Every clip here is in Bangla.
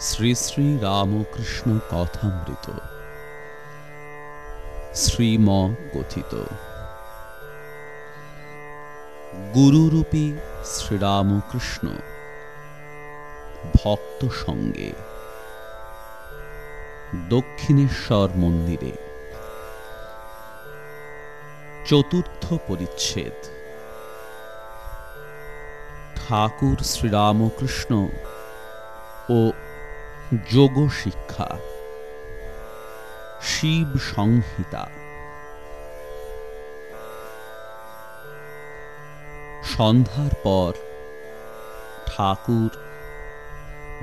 শ্রী শ্রী রামকৃষ্ণ কথামৃত। শ্রীম কথিত গুরুরূপী শ্রীরামকৃষ্ণ, ভক্ত সঙ্গে, দক্ষিণেশ্বর মন্দিরে, চতুর্থ পরিচ্ছেদ। ঠাকুর শ্রীরামকৃষ্ণ ও যোগ শিক্ষা শিব সংহিতা। সন্ধ্যার পর ঠাকুর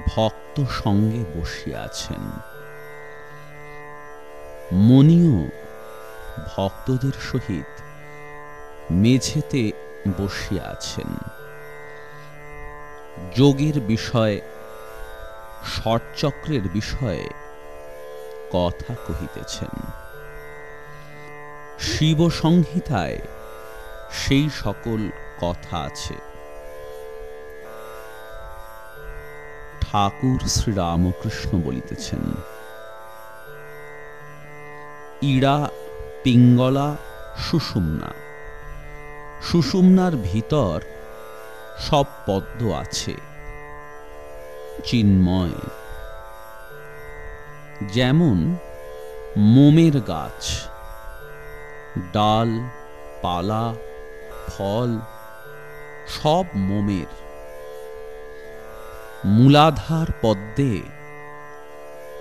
ভক্ত সঙ্গে বসিয়াছেন মনিও ভক্তদের সহিত মেঝেতে বসিয়াছেন যোগের বিষয় ষটচক্রের বিষয়ে কথা কহিতেছেন। শিব সংহিতায় সেই সকল কথা আছে। ঠাকুর শ্রীরামকৃষ্ণ বলিতেছেন ইড়া পিঙ্গলা সুষুম্না। সুষুম্নার ভিতর সব পদ্ম আছে। চিন্ময়। যেমন মোমের গাছ, ডাল, পালা, ফল, সব মোমের। মূলাধার পদ্মে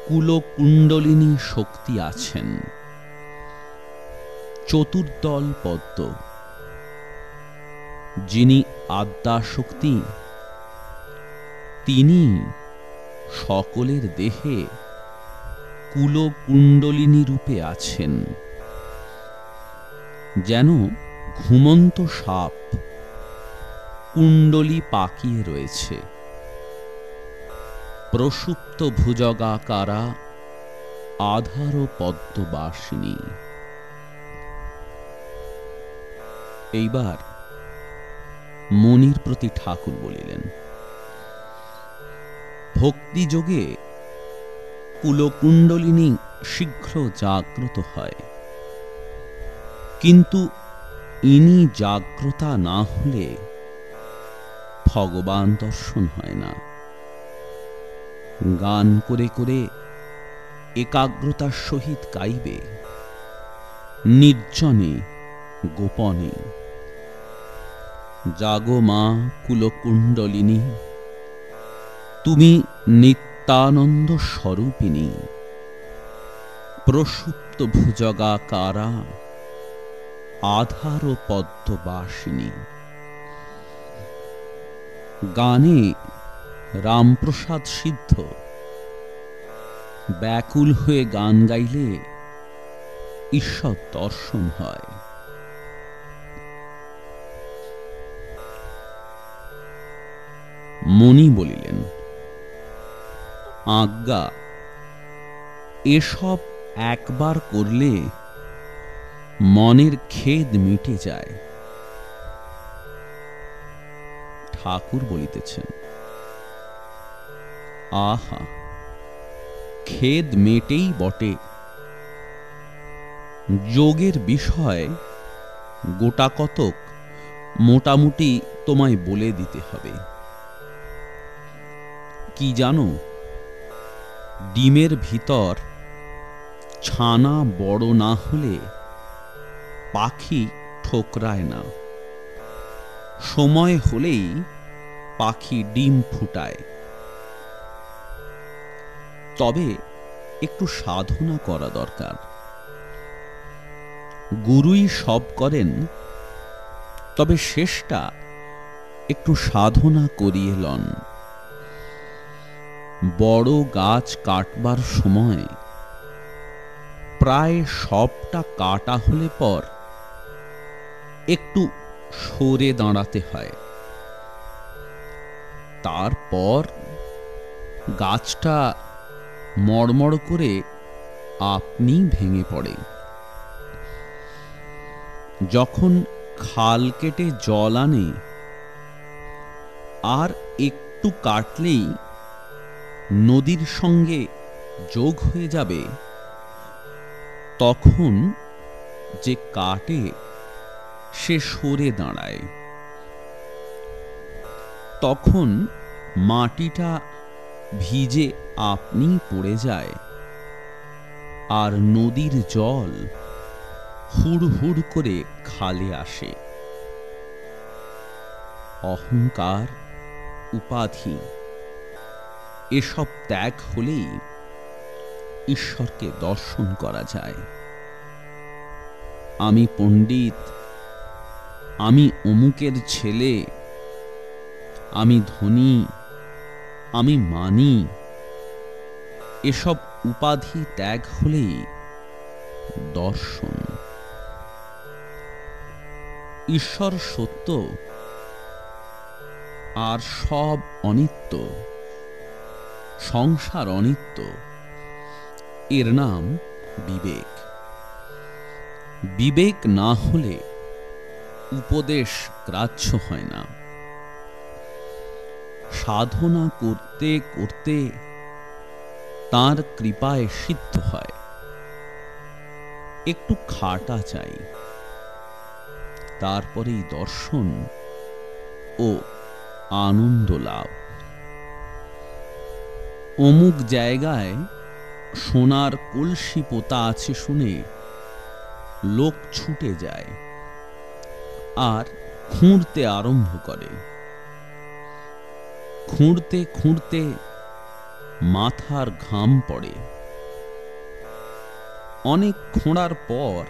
কুলকুণ্ডলিনী শক্তি আছেন। চতুর্দল পদ্ম, যিনি আদ্যাশক্তি তিনি সকলের দেহে কুলকুণ্ডলিনী রূপে আছেন। যেন ঘুমন্ত সাপ কুণ্ডলি পাকিয়ে রয়েছে। প্রসুপ্ত ভুজগাকারা আধার পদ্মবাসিনী। এইবার মনির প্রতি ঠাকুর বলিলেন ভক্তিযোগে কুলকুণ্ডলিনী শীঘ্র জাগ্রত হয়। কিন্তু ইনি জাগ্রতা না হলে ভগবান দর্শন হয় না। গান করে করে একাগ্রতার সহিত গাইবে। নির্জনে গোপনে। জাগো মা কুলকুণ্ডলিনী। তুমি নিত্যানন্দ স্বরূপিনী প্রসুপ্ত ভুজগাকারা আধার পদ্মবাসিনী। গানে রামপ্রসাদ সিদ্ধ। ব্যাকুল হয়ে গান গাইলে ঈশ্বর দর্শন হয়। মণি বলিলেন আজ্ঞা। এসব একবার করলে মনের খেদ মিটে যায়। ঠাকুর বলিতেছেন, আহা, খেদ মেটেই বটে। যোগের বিষয় গোটা কতক মোটামুটি তোমায় বলে দিতে হবে। কি জানো ডিমের ভিতর ছানা বড় না হলে পাখি ঠোকরায় না। সময় হলেই পাখি ডিম ফুটায়। তবে একটু সাধনা করা দরকার। গুরুই সব করেন, তবে শেষটা একটু সাধনা করিয়ে লন। বড় গাছ কাটবার সময়। প্রায় সবটা কাটা হলে পর একটু সরে দাঁড়াতে হয়। তারপর গাছটা মড়মড় করে আপনি ভেঙে পড়ে যখন খাল কেটে জল আনে, আর একটু কাটলেই নদীর সঙ্গে যোগ হয়ে যাবে, তখন যে কাটে সে সরে দাঁড়ায়। তখন মাটিটা ভিজে আপনি পড়ে যায় আর নদীর জল হুড় হুড় করে খালে আসে। অহংকার উপাধি। এসব ত্যাগ হলেই ঈশ্বরকে দর্শন করা যায়। আমি পণ্ডিত, আমি অমুকের ছেলে, আমি ধনী, আমি মানি। এসব উপাধি ত্যাগ হলেই দর্শন। ঈশ্বর সত্য, আর সব অনিত্য। সংসার অনিত্য। এর নাম বিবেক। বিবেক না হলে উপদেশ গ্রাহ্য হয় না। সাধনা করতে করতে তার কৃপায় সিদ্ধ হয়। একটু খাটা চাই। তারপরেই দর্শন ও আনন্দ লাভ। অমুক জায়গায় সোনার কলসি পোতা আছে শুনে লোক ছুটে যায় আর খুঁড়তে আরম্ভ করে। খুঁড়তে খুঁড়তে মাথার ঘাম পড়ে। অনেক খোঁড়ার পর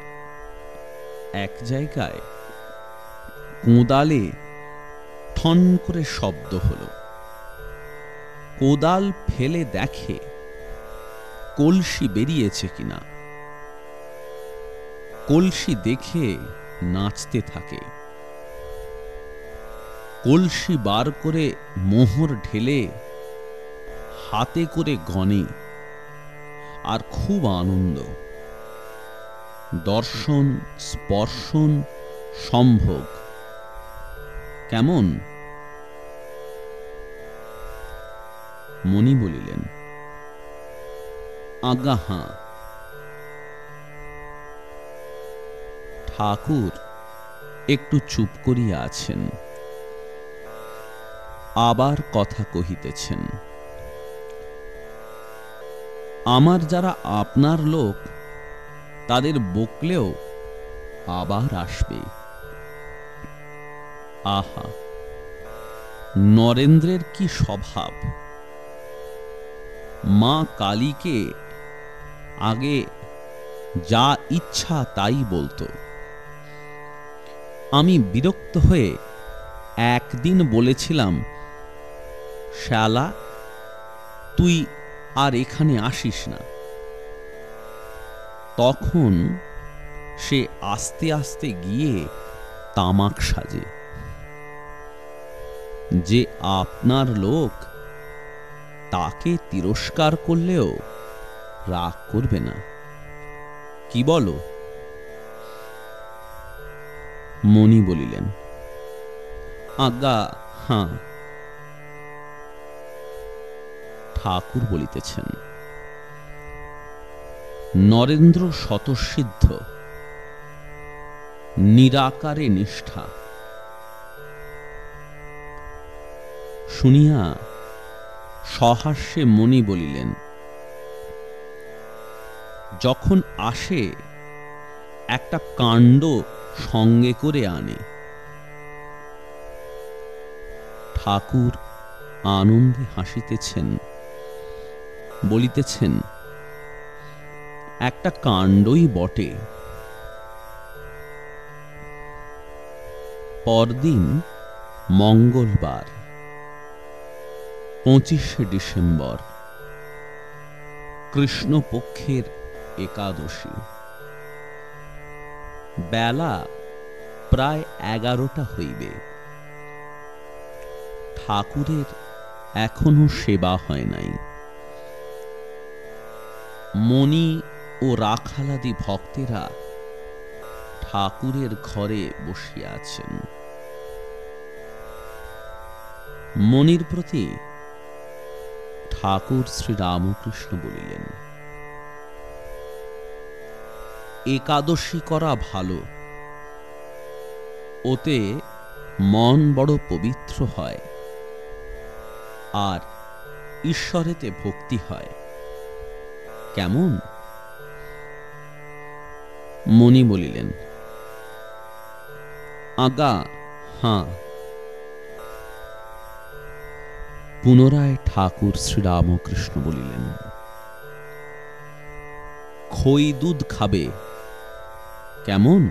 এক জায়গায় কোদালে ঠন করে শব্দ হলো। কোদাল ফেলে দেখে কলসি বেরিয়েছে কিনা। কলসি দেখে নাচতে থাকে। কলসি বার করে মোহর ঢেলে হাতে করে গনে আর খুব আনন্দ। দর্শন, স্পর্শন সম্ভোগ। কেমন? মণি বলিলেন আজ্ঞা হাঁ ঠাকুর একটু চুপ করিয়া আছেন, আবার কথা কহিতেছেন। আমার যারা আপনার লোক, তাদের বকলেও আবার আসবে। আহা, নরেন্দ্রের কি স্বভাব? মা কালীকে আগে যা ইচ্ছা তাই বলতো। আমি বিরক্ত হয়ে একদিন বলেছিলাম, শ্যালা, তুই আর এখানে আসিস না। তখন সে আস্তে আস্তে গিয়ে তামাক সাজে। যে আপনার লোক তাকে তিরস্কার করলেও রাগ করবে না। কি বলো? মণি বলিলেন, আজ্ঞা, হাঁ। ঠাকুর বলিতেছেন, নরেন্দ্র শতসিদ্ধ নিরাকারে নিষ্ঠা। শুনিয়া সহাস্যে মণি বলিলেন, যখন আসে, একটা কাণ্ড সঙ্গে করে আনে। ঠাকুর আনন্দে হাসিতেছেন, বলিতেছেন, একটা কাণ্ডই বটে। পরদিন মঙ্গলবার। পঁচিশে ডিসেম্বর, কৃষ্ণপক্ষের একাদশী। বেলা প্রায় এগারোটা হইবে। ঠাকুরের এখনও সেবা হয় নাই। মণি ও রাখালাদি ভক্তেরা ঠাকুরের ঘরে বসিয়া আছেন। মনির প্রতি ঠাকুর শ্রীরামকৃষ্ণ বলিলেন, একাদশী করা ভালো। ওতে মন বড় পবিত্র হয়, আর ঈশ্বরেতে ভক্তি হয়। কেমন? মণি বলিলেন, আগা, হাঁ পুনরায় ঠাকুর শ্রীরামকৃষ্ণ বলিলেন খই দুধ খাবে? কেমন?